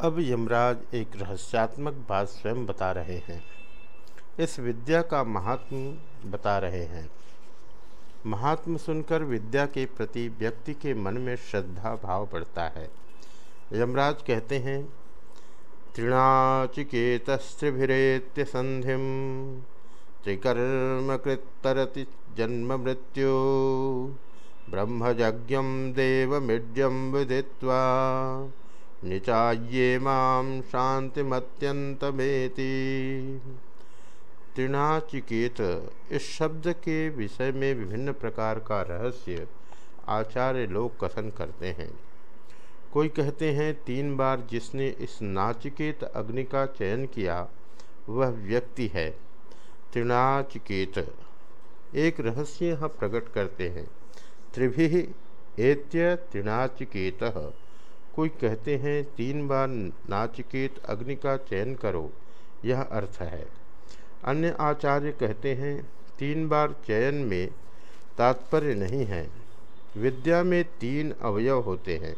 अब यमराज एक रहस्यात्मक बात स्वयं बता रहे हैं। इस विद्या का महात्म बता रहे हैं। महात्म सुनकर विद्या के प्रति व्यक्ति के मन में श्रद्धा भाव बढ़ता है। यमराज कहते हैं तृणाचिकेतस्त्रिभिरेत्य संधि त्रिकर्मकृतरति जन्म मृत्यु ब्रह्मज्ञम देवमिड्यम विदित्वा निचाये माँ शांतिमत्यंतमेति। तृणाचिकेत इस शब्द के विषय में विभिन्न प्रकार का रहस्य आचार्य लोग कथन करते हैं। कोई कहते हैं, तीन बार जिसने इस नाचिकेत अग्नि का चयन किया, वह व्यक्ति है। त्रिनाचिकेत, एक रहस्य यहाँ प्रकट करते हैं। त्रिभी एत्य तृणाचिकेत कोई कहते हैं, तीन बार नाचिकेत अग्नि का चयन करो। यह अर्थ है। अन्य आचार्य कहते हैं, तीन बार चयन में तात्पर्य नहीं है। विद्या में तीन अवयव होते हैं।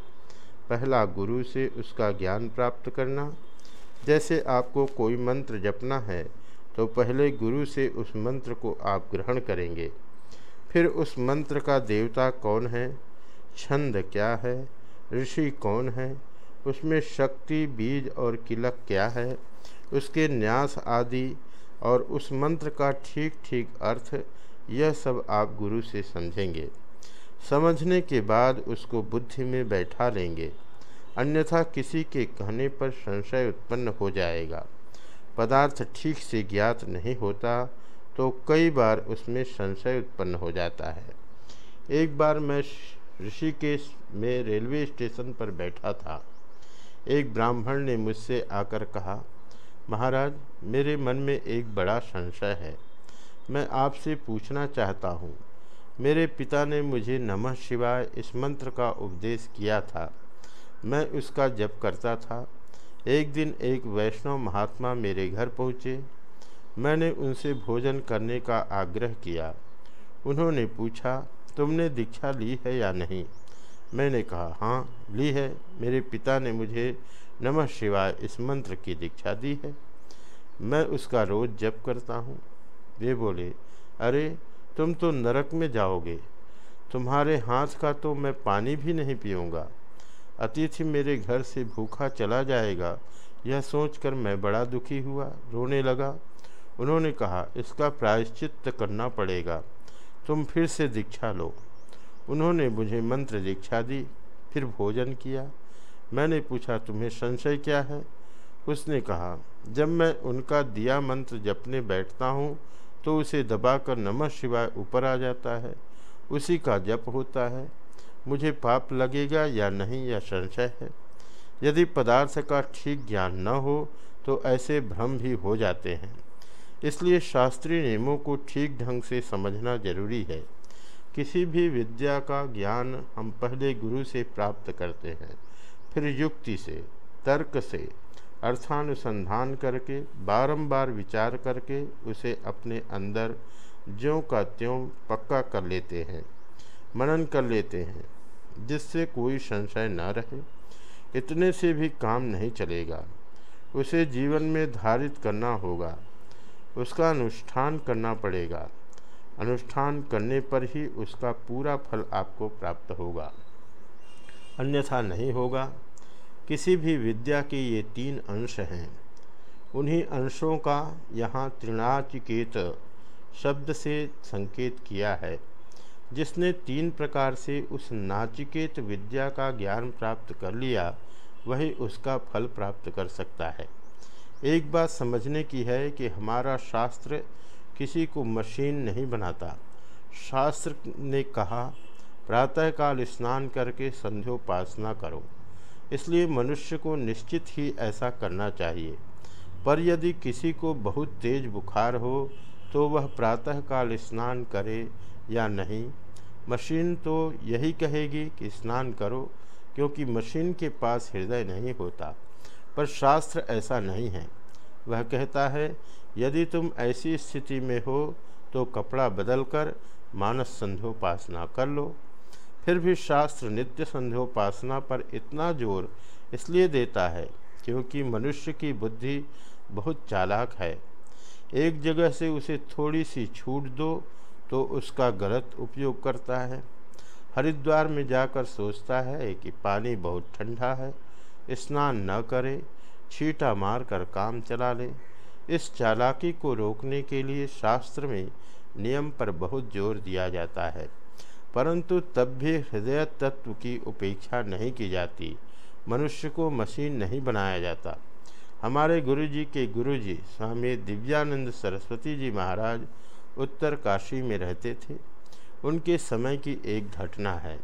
पहला गुरु से उसका ज्ञान प्राप्त करना। जैसे आपको कोई मंत्र जपना है तो पहले गुरु से उस मंत्र को आप ग्रहण करेंगे। फिर उस मंत्र का देवता कौन है? छंद क्या है? ऋषि कौन है? उसमें शक्ति, बीज और किलक क्या है? उसके न्यास आदि और उस मंत्र का ठीक ठीक अर्थ, यह सब आप गुरु से समझेंगे। समझने के बाद उसको बुद्धि में बैठा लेंगे। अन्यथा किसी के कहने पर संशय उत्पन्न हो जाएगा। पदार्थ ठीक से ज्ञात नहीं होता तो कई बार उसमें संशय उत्पन्न हो जाता है। एक बार मैं ऋषिकेश में रेलवे स्टेशन पर बैठा था। एक ब्राह्मण ने मुझसे आकर कहा, महाराज, मेरे मन में एक बड़ा संशय है। मैं आपसे पूछना चाहता हूँ। मेरे पिता ने मुझे नमः शिवाय इस मंत्र का उपदेश किया था। मैं उसका जप करता था। एक दिन एक वैष्णव महात्मा मेरे घर पहुँचे। मैंने उनसे भोजन करने का आग्रह किया। उन्होंने पूछा तुमने दीक्षा ली है या नहीं? मैंने कहा हाँ ली है। मेरे पिता ने मुझे नमः शिवाय इस मंत्र की दीक्षा दी है। मैं उसका रोज़ जप करता हूँ। वे बोले, अरे, तुम तो नरक में जाओगे। तुम्हारे हाथ का तो मैं पानी भी नहीं पीऊँगा। अतिथि मेरे घर से भूखा चला जाएगा। यह सोचकर मैं बड़ा दुखी हुआ, रोने लगा। उन्होंने कहा, इसका प्रायश्चित करना पड़ेगा। तुम फिर से दीक्षा लो। उन्होंने मुझे मंत्र दीक्षा दी, फिर भोजन किया। मैंने पूछा, तुम्हें संशय क्या है? उसने कहा, जब मैं उनका दिया मंत्र जपने बैठता हूँ तो उसे दबाकर नमः शिवाय ऊपर आ जाता है। उसी का जप होता है। मुझे पाप लगेगा या नहीं यह संशय है। यदि पदार्थ का ठीक ज्ञान न हो तो ऐसे भ्रम भी हो जाते हैं। इसलिए शास्त्रीय नियमों को ठीक ढंग से समझना ज़रूरी है। किसी भी विद्या का ज्ञान हम पहले गुरु से प्राप्त करते हैं, फिर युक्ति से, तर्क से, अर्थानुसंधान करके, बारंबार विचार करके उसे अपने अंदर ज्यों का त्यों पक्का कर लेते हैं, मनन कर लेते हैं, जिससे कोई संशय न रहे, इतने से भी काम नहीं चलेगा। उसे जीवन में धारित करना होगा। उसका अनुष्ठान करना पड़ेगा। अनुष्ठान करने पर ही उसका पूरा फल आपको प्राप्त होगा। अन्यथा नहीं होगा। किसी भी विद्या के ये तीन अंश हैं। उन्हीं अंशों का यहाँ त्रिनाचिकेत शब्द से संकेत किया है। जिसने तीन प्रकार से उस नाचिकेत विद्या का ज्ञान प्राप्त कर लिया, वही उसका फल प्राप्त कर सकता है। एक बात समझने की है कि हमारा शास्त्र किसी को मशीन नहीं बनाता। शास्त्र ने कहा, प्रातःकाल स्नान करके संध्योपासना करो। इसलिए मनुष्य को निश्चित ही ऐसा करना चाहिए। पर यदि किसी को बहुत तेज बुखार हो तो वह प्रातःकाल स्नान करे या नहीं? मशीन तो यही कहेगी कि स्नान करो, क्योंकि मशीन के पास हृदय नहीं होता। पर शास्त्र ऐसा नहीं है। वह कहता है, यदि तुम ऐसी स्थिति में हो तो कपड़ा बदलकर मानस संध्योपासना कर लो। फिर भी शास्त्र नित्य संध्योपासना पर इतना ज़ोर इसलिए देता है क्योंकि मनुष्य की बुद्धि बहुत चालाक है। एक जगह से उसे थोड़ी सी छूट दो तो उसका गलत उपयोग करता है। हरिद्वार में जाकर सोचता है कि पानी बहुत ठंडा है। स्नान न करे, छीटा मार कर काम चला ले। इस चालाकी को रोकने के लिए शास्त्र में नियम पर बहुत ज़ोर दिया जाता है, परंतु तब भी हृदय तत्व की उपेक्षा नहीं की जाती। मनुष्य को मशीन नहीं बनाया जाता। हमारे गुरुजी के गुरुजी स्वामी दिव्यानंद सरस्वती जी महाराज उत्तर काशी में रहते थे। उनके समय की एक घटना है।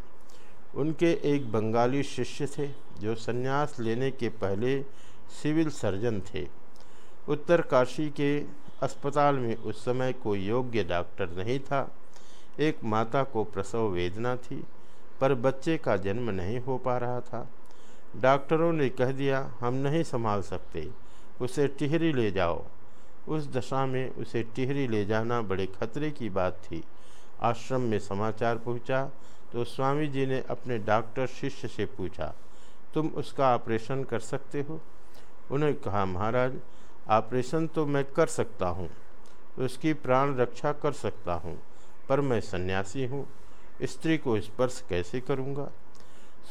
उनके एक बंगाली शिष्य थे। जो संन्यास लेने के पहले सिविल सर्जन थे। उत्तर काशी के अस्पताल में उस समय कोई योग्य डॉक्टर नहीं था। एक माता को प्रसव वेदना थी, पर बच्चे का जन्म नहीं हो पा रहा था। डॉक्टरों ने कह दिया, हम नहीं संभाल सकते, उसे टिहरी ले जाओ। उस दशा में उसे टिहरी ले जाना बड़े खतरे की बात थी। आश्रम में समाचार पहुँचा तो स्वामी जी ने अपने डॉक्टर शिष्य से पूछा तुम उसका ऑपरेशन कर सकते हो। उन्होंने कहा, महाराज, ऑपरेशन तो मैं कर सकता हूँ, उसकी प्राण रक्षा कर सकता हूँ, पर मैं सन्यासी हूँ, स्त्री को स्पर्श कैसे करूँगा?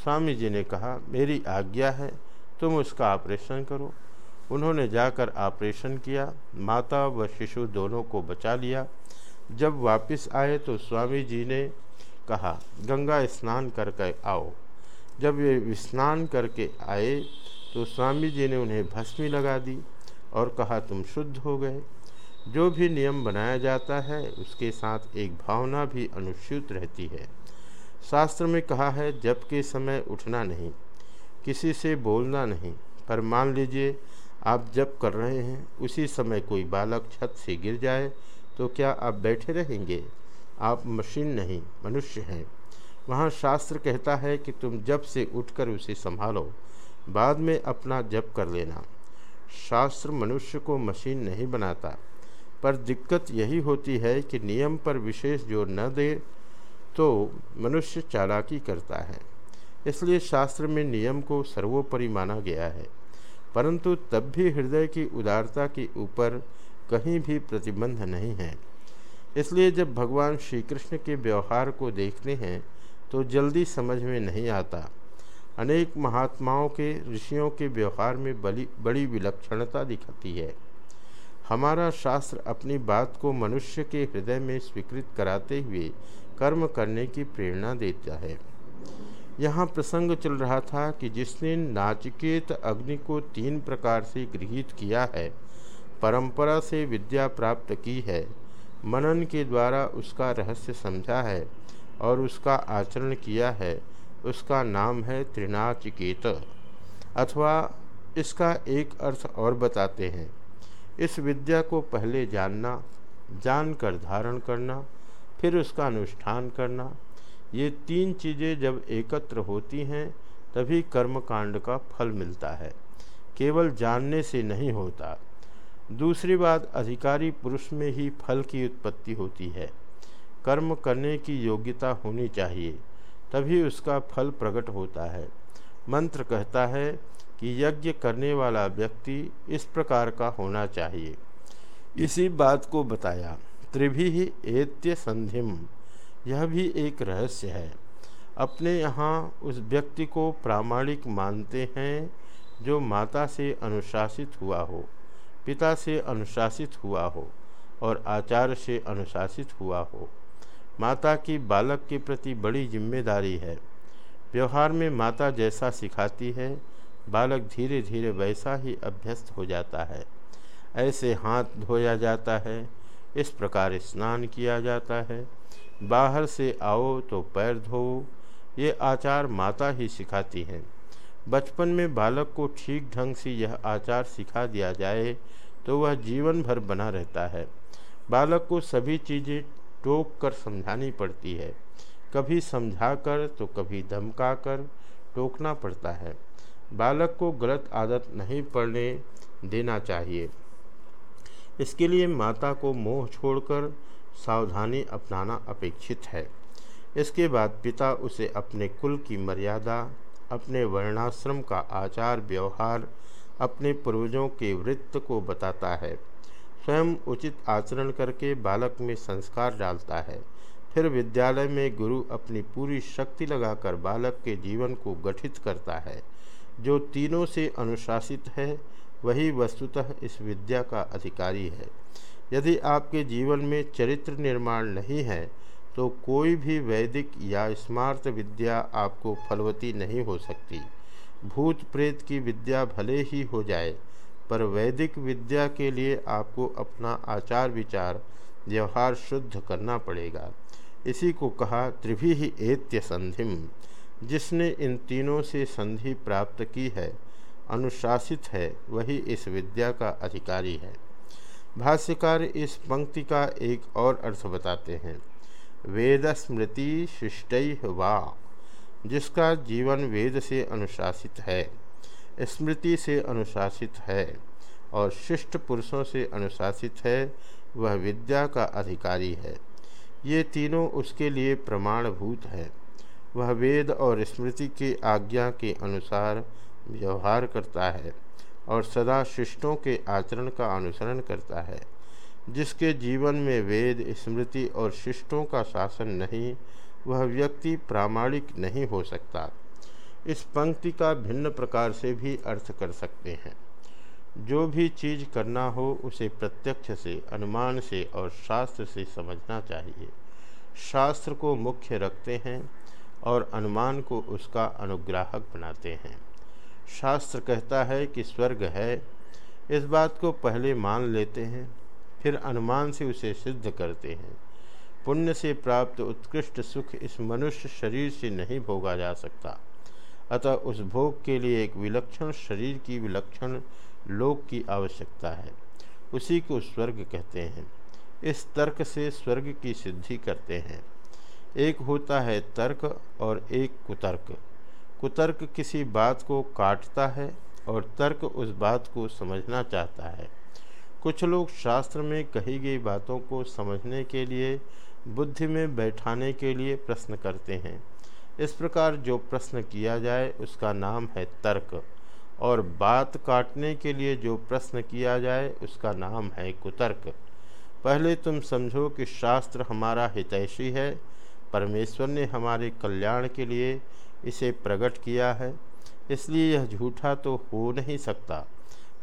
स्वामी जी ने कहा, मेरी आज्ञा है, तुम उसका ऑपरेशन करो। उन्होंने जाकर ऑपरेशन किया, माता व शिशु दोनों को बचा लिया। जब वापस आए तो स्वामी जी ने कहा, गंगा स्नान करके आओ। जब वे स्नान करके आए तो स्वामी जी ने उन्हें भस्मी लगा दी और कहा, तुम शुद्ध हो गए। जो भी नियम बनाया जाता है, उसके साथ एक भावना भी अनुच्युत रहती है। शास्त्र में कहा है जब के समय उठना नहीं, किसी से बोलना नहीं, पर मान लीजिए, आप जब कर रहे हैं, उसी समय कोई बालक छत से गिर जाए तो क्या आप बैठे रहेंगे? आप मशीन नहीं, मनुष्य हैं। वहाँ शास्त्र कहता है कि तुम जब से उठकर उसे संभालो, बाद में अपना जप कर लेना। शास्त्र मनुष्य को मशीन नहीं बनाता, पर दिक्कत यही होती है कि नियम पर विशेष ज़ोर न दे तो मनुष्य चालाकी करता है। इसलिए शास्त्र में नियम को सर्वोपरि माना गया है। परंतु तब भी हृदय की उदारता के ऊपर कहीं भी प्रतिबंध नहीं है। इसलिए जब भगवान श्री कृष्ण के व्यवहार को देखते हैं तो जल्दी समझ में नहीं आता। अनेक महात्माओं के, ऋषियों के व्यवहार में बड़ी बड़ी विलक्षणता दिखती है। हमारा शास्त्र अपनी बात को मनुष्य के हृदय में स्वीकृत कराते हुए कर्म करने की प्रेरणा देता है। यहाँ प्रसंग चल रहा था कि जिसने नाचिकेत अग्नि को तीन प्रकार से गृहित किया है, परंपरा से विद्या प्राप्त की है, मनन के द्वारा उसका रहस्य समझा है और उसका आचरण किया है। उसका नाम है त्रिनाचिकेत। अथवा इसका एक अर्थ और बताते हैं। इस विद्या को पहले जानना, जानकर धारण करना, फिर उसका अनुष्ठान करना, ये तीन चीज़ें जब एकत्र होती हैं, तभी कर्मकांड का फल मिलता है। केवल जानने से नहीं होता। दूसरी बात, अधिकारी पुरुष में ही फल की उत्पत्ति होती है। कर्म करने की योग्यता होनी चाहिए, तभी उसका फल प्रकट होता है। मंत्र कहता है कि यज्ञ करने वाला व्यक्ति इस प्रकार का होना चाहिए। इसी बात को बताया, त्रिभी ही एत्य संधिम। यह भी एक रहस्य है। अपने यहाँ उस व्यक्ति को प्रामाणिक मानते हैं जो माता से अनुशासित हुआ हो, पिता से अनुशासित हुआ हो और आचार्य से अनुशासित हुआ हो। माता की बालक के प्रति बड़ी ज़िम्मेदारी है। व्यवहार में माता जैसा सिखाती है, बालक धीरे धीरे वैसा ही अभ्यस्त हो जाता है। ऐसे हाथ धोया जाता है, इस प्रकार स्नान किया जाता है। बाहर से आओ तो पैर धो, ये आचार माता ही सिखाती हैं। बचपन में बालक को ठीक ढंग से यह आचार सिखा दिया जाए तो वह जीवन भर बना रहता है। बालक को सभी चीज़ें टोक कर समझानी पड़ती है। कभी समझा कर तो कभी धमका कर टोकना पड़ता है। बालक को गलत आदत नहीं पड़ने देना चाहिए। इसके लिए माता को मोह छोड़कर सावधानी अपनाना अपेक्षित है। इसके बाद पिता उसे अपने कुल की मर्यादा, अपने वर्णाश्रम का आचार व्यवहार अपने पूर्वजों के वृत्त को बताता है। स्वयं उचित आचरण करके बालक में संस्कार डालता है। फिर विद्यालय में गुरु अपनी पूरी शक्ति लगाकर बालक के जीवन को गठित करता है। जो तीनों से अनुशासित है, वही वस्तुतः इस विद्या का अधिकारी है। यदि आपके जीवन में चरित्र निर्माण नहीं है तो कोई भी वैदिक या स्मार्त विद्या आपको फलवती नहीं हो सकती। भूत प्रेत की विद्या भले ही हो जाए पर वैदिक विद्या के लिए आपको अपना आचार विचार, व्यवहार शुद्ध करना पड़ेगा। इसी को कहा त्रिभी ही एत्य संधिम जिसने इन तीनों से संधि प्राप्त की है, अनुशासित है, वही इस विद्या का अधिकारी है। भाष्यकार इस पंक्ति का एक और अर्थ बताते हैं। वेद स्मृति शिष्ट वा, जिसका जीवन वेद से अनुशासित है। स्मृति से अनुशासित है और शिष्ट पुरुषों से अनुशासित है, वह विद्या का अधिकारी है। ये तीनों उसके लिए प्रमाणभूत है। वह वेद और स्मृति के आज्ञा के अनुसार व्यवहार करता है और सदा शिष्टों के आचरण का अनुसरण करता है। जिसके जीवन में वेद, स्मृति और शिष्टों का शासन नहीं, वह व्यक्ति प्रामाणिक नहीं हो सकता। इस पंक्ति का भिन्न प्रकार से भी अर्थ कर सकते हैं। जो भी चीज़ करना हो, उसे प्रत्यक्ष से, अनुमान से और शास्त्र से समझना चाहिए। शास्त्र को मुख्य रखते हैं और अनुमान को उसका अनुग्राहक बनाते हैं। शास्त्र कहता है कि स्वर्ग है, इस बात को पहले मान लेते हैं, फिर अनुमान से उसे सिद्ध करते हैं। पुण्य से प्राप्त उत्कृष्ट सुख इस मनुष्य शरीर से नहीं भोगा जा सकता। अतः उस भोग के लिए एक विलक्षण शरीर की विलक्षण लोक की आवश्यकता है। उसी को स्वर्ग कहते हैं। इस तर्क से स्वर्ग की सिद्धि करते हैं। एक होता है तर्क और एक कुतर्क। कुतर्क किसी बात को काटता है और तर्क उस बात को समझना चाहता है। कुछ लोग शास्त्र में कही गई बातों को समझने के लिए, बुद्धि में बैठाने के लिए प्रश्न करते हैं। इस प्रकार जो प्रश्न किया जाए, उसका नाम है तर्क। और बात काटने के लिए जो प्रश्न किया जाए, उसका नाम है कुतर्क। पहले तुम समझो कि शास्त्र हमारा हितैषी है। परमेश्वर ने हमारे कल्याण के लिए इसे प्रकट किया है। इसलिए यह झूठा तो हो नहीं सकता,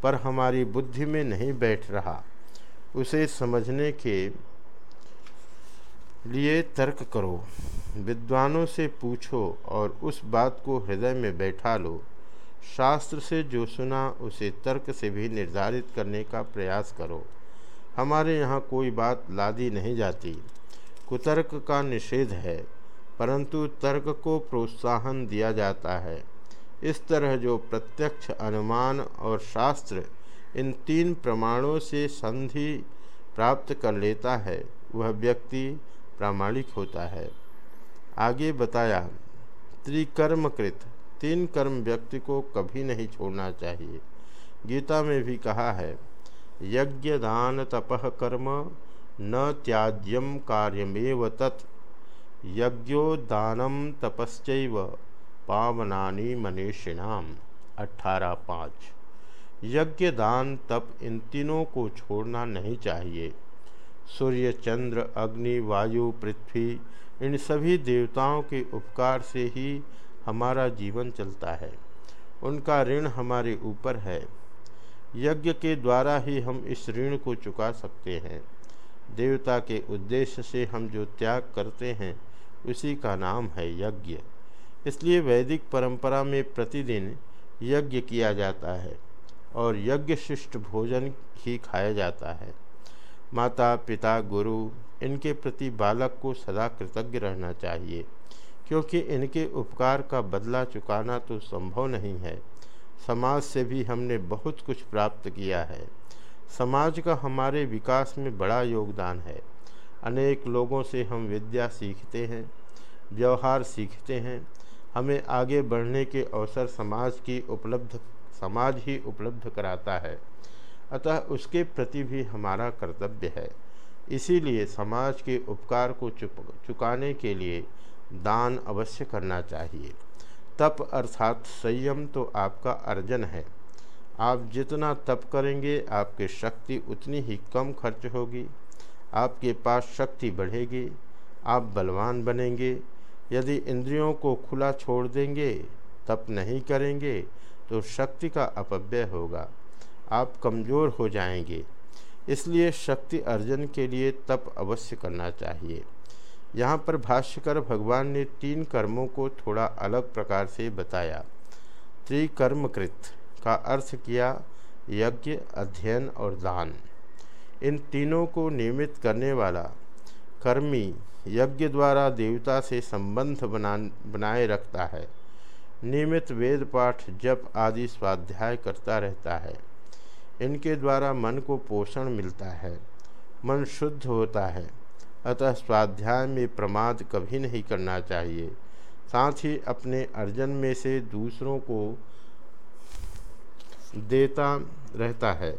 पर हमारी बुद्धि में नहीं बैठ रहा। उसे समझने के लिए तर्क करो, विद्वानों से पूछो और उस बात को हृदय में बैठा लो। शास्त्र से जो सुना, उसे तर्क से भी निर्धारित करने का प्रयास करो। हमारे यहाँ कोई बात लादी नहीं जाती। कुतर्क का निषेध है, परंतु तर्क को प्रोत्साहन दिया जाता है। इस तरह जो प्रत्यक्ष अनुमान और शास्त्र इन तीन प्रमाणों से संधि प्राप्त कर लेता है, वह व्यक्ति प्रामाणिक होता है। आगे बताया, त्रिकर्मकृत, तीन कर्म व्यक्ति को कभी नहीं छोड़ना चाहिए। गीता में भी कहा है, यज्ञ, दान तपह कर्म, न त्याज्यम कार्यमेव तत्। यज्ञो यज्ञोदानम तपस्व पावनानी मनीषिणाम। अठारह पाँच। यज्ञ, दान, तप इन तीनों को छोड़ना नहीं चाहिए। सूर्य चंद्र अग्नि, वायु, पृथ्वी, इन सभी देवताओं के उपकार से ही हमारा जीवन चलता है। उनका ऋण हमारे ऊपर है। यज्ञ के द्वारा ही हम इस ऋण को चुका सकते हैं। देवता के उद्देश्य से हम जो त्याग करते हैं, उसी का नाम है यज्ञ। इसलिए वैदिक परंपरा में प्रतिदिन यज्ञ किया जाता है और यज्ञ शिष्ट भोजन ही खाया जाता है। माता, पिता, गुरु, इनके प्रति बालक को सदा कृतज्ञ रहना चाहिए। क्योंकि इनके उपकार का बदला चुकाना तो संभव नहीं है। समाज से भी हमने बहुत कुछ प्राप्त किया है। समाज का हमारे विकास में बड़ा योगदान है। अनेक लोगों से हम विद्या सीखते हैं, व्यवहार सीखते हैं। हमें आगे बढ़ने के अवसर समाज की उपलब्ध, समाज ही उपलब्ध कराता है। अतः उसके प्रति भी हमारा कर्तव्य है। इसीलिए समाज के उपकार को चुप, चुकाने के लिए दान अवश्य करना चाहिए। तप अर्थात संयम तो आपका अर्जन है। आप जितना तप करेंगे, आपकी शक्ति उतनी ही कम खर्च होगी। आपके पास शक्ति बढ़ेगी, आप बलवान बनेंगे। यदि इंद्रियों को खुला छोड़ देंगे, तप नहीं करेंगे तो शक्ति का अपव्यय होगा। आप कमज़ोर हो जाएँगे। इसलिए शक्ति अर्जन के लिए तप अवश्य करना चाहिए। यहाँ पर भाष्यकर भगवान ने तीन कर्मों को थोड़ा अलग प्रकार से बताया। त्रिकर्मकृत का अर्थ किया यज्ञ, अध्ययन और दान। इन तीनों को नियमित करने वाला कर्मी यज्ञ द्वारा देवता से संबंध बना, बनाए रखता है। नियमित वेद पाठ, जप आदि स्वाध्याय करता रहता है। इनके द्वारा मन को पोषण मिलता है, मन शुद्ध होता है। अतः स्वाध्याय में प्रमाद कभी नहीं करना चाहिए। साथ ही अपने अर्जन में से दूसरों को देता रहता है,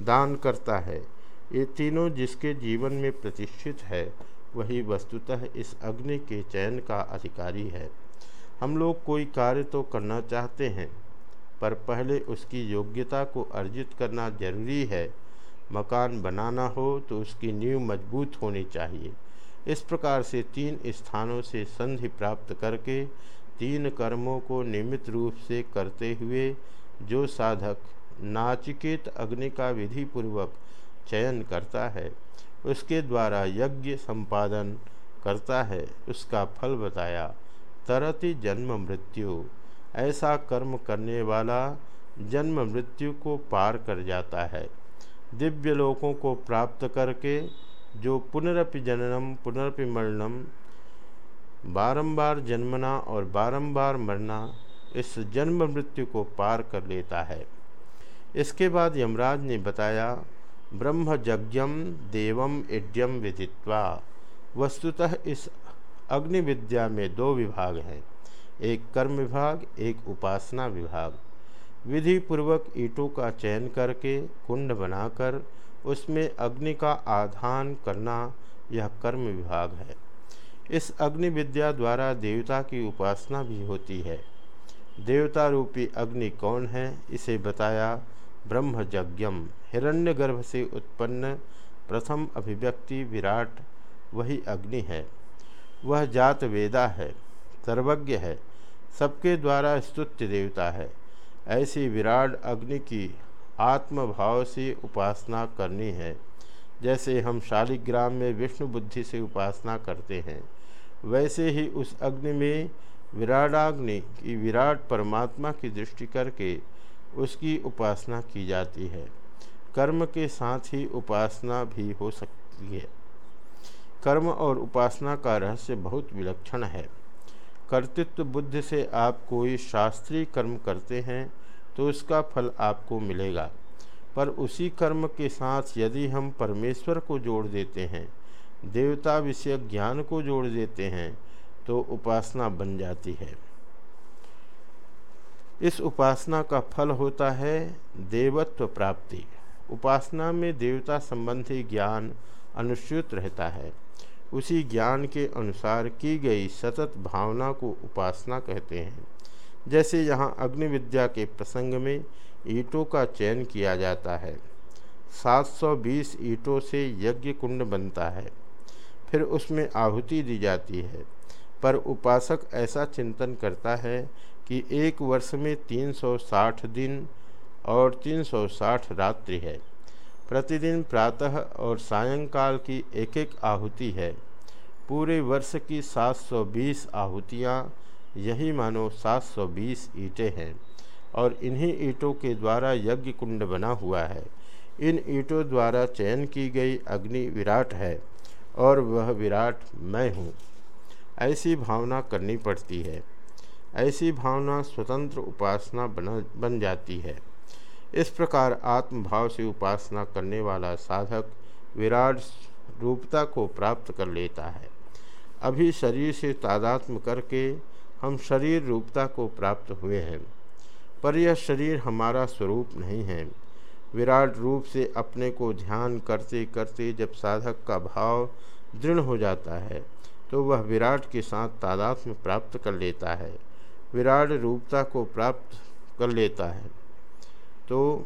दान करता है। ये तीनों जिसके जीवन में प्रतिष्ठित है, वही वस्तुतः इस अग्नि के चयन का अधिकारी है। हम लोग कोई कार्य तो करना चाहते हैं पर पहले उसकी योग्यता को अर्जित करना ज़रूरी है। मकान बनाना हो तो उसकी नींव मज़बूत होनी चाहिए। इस प्रकार से तीन स्थानों से संधि प्राप्त करके तीन कर्मों को नियमित रूप से करते हुए, जो साधक नाचिकेत अग्नि का विधि पूर्वक चयन करता है, उसके द्वारा यज्ञ संपादन करता है, उसका फल बताया, तरति जन्म मृत्यु। ऐसा कर्म करने वाला जन्म मृत्यु को पार कर जाता है। दिव्य लोकों को प्राप्त करके जो पुनरपि जननम पुनरपि मरणम बारंबार जन्मना और बारंबार मरना इस जन्म मृत्यु को पार कर लेता है। इसके बाद यमराज ने बताया, ब्रह्म यज्ञम देवम इड्यम विदित्वा। वस्तुतः इस अग्नि विद्या में दो विभाग हैं। एक कर्म विभाग, एक उपासना विभाग। विधि पूर्वक ईटों का चयन करके कुंड बनाकर उसमें अग्नि का आधान करना यह कर्म विभाग है। इस अग्नि विद्या द्वारा देवता की उपासना भी होती है। देवता रूपी अग्नि कौन है, इसे बताया ब्रह्मज्ञम हिरण्यगर्भ से उत्पन्न प्रथम अभिव्यक्ति विराट, वही अग्नि है। वह जात वेदा है, सर्वज्ञ है। सबके द्वारा स्तुत्य देवता है। ऐसी विराट अग्नि की आत्मभाव से उपासना करनी है। जैसे हम शालिग्राम में विष्णु बुद्धि से उपासना करते हैं, वैसे ही उस अग्नि में विराडाग्नि की विराट परमात्मा की दृष्टि करके उसकी उपासना की जाती है। कर्म के साथ ही उपासना भी हो सकती है। कर्म और उपासना का रहस्य बहुत विलक्षण है। कर्तृत्व बुद्धि से आप कोई शास्त्रीय कर्म करते हैं तो उसका फल आपको मिलेगा। पर उसी कर्म के साथ यदि हम परमेश्वर को जोड़ देते हैं, देवता विषय ज्ञान को जोड़ देते हैं तो उपासना बन जाती है। इस उपासना का फल होता है देवत्व प्राप्ति। उपासना में देवता संबंधी ज्ञान अनुसूत रहता है। उसी ज्ञान के अनुसार की गई सतत भावना को उपासना कहते हैं। जैसे यहाँ अग्नि विद्या के प्रसंग में ईंटों का चयन किया जाता है। 720 ईंटों से यज्ञ कुंड बनता है। फिर उसमें आहुति दी जाती है। पर उपासक ऐसा चिंतन करता है कि एक वर्ष में 360 दिन और 360 रात्रि है। प्रतिदिन प्रातः और सायंकाल की एक एक आहुति है। पूरे वर्ष की 720 आहुतियाँ, यही मानो 720 ईंटें हैं और इन्हीं ईंटों के द्वारा यज्ञ कुंड बना हुआ है। इन ईंटों द्वारा चयन की गई अग्नि विराट है और वह विराट मैं हूँ। ऐसी भावना करनी पड़ती है। ऐसी भावना स्वतंत्र उपासना बना, बन जाती है। इस प्रकार आत्मभाव से उपासना करने वाला साधक विराट रूपता को प्राप्त कर लेता है। अभी शरीर से तादात्म करके हम शरीर रूपता को प्राप्त हुए हैं, पर यह शरीर हमारा स्वरूप नहीं है। विराट रूप से अपने को ध्यान करते करते जब साधक का भाव दृढ़ हो जाता है तो वह विराट के साथ तादात्म प्राप्त कर लेता है। विराट रूपता को प्राप्त कर लेता है। तो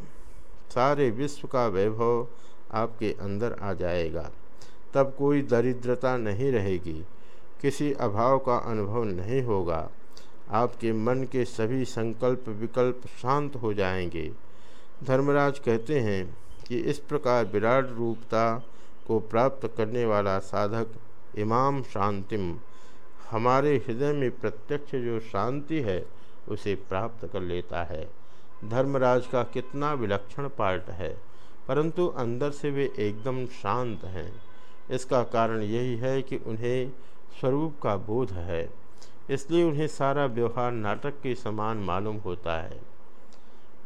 सारे विश्व का वैभव आपके अंदर आ जाएगा। तब कोई दरिद्रता नहीं रहेगी, किसी अभाव का अनुभव नहीं होगा। आपके मन के सभी संकल्प विकल्प शांत हो जाएँगे। धर्मराज कहते हैं कि इस प्रकार विराट रूपता को प्राप्त करने वाला साधक इमाम शांतिम, हमारे हृदय में प्रत्यक्ष जो शांति है, उसे प्राप्त कर लेता है। धर्मराज का कितना विलक्षण पार्ट है, परंतु अंदर से वे एकदम शांत हैं। इसका कारण यही है कि उन्हें स्वरूप का बोध है, इसलिए उन्हें सारा व्यवहार नाटक के समान मालूम होता है।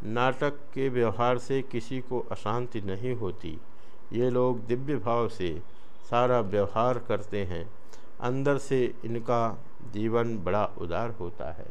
नाटक के व्यवहार से किसी को अशांति नहीं होती। ये लोग दिव्य भाव से सारा व्यवहार करते हैं। अंदर से इनका जीवन बड़ा उदार होता है।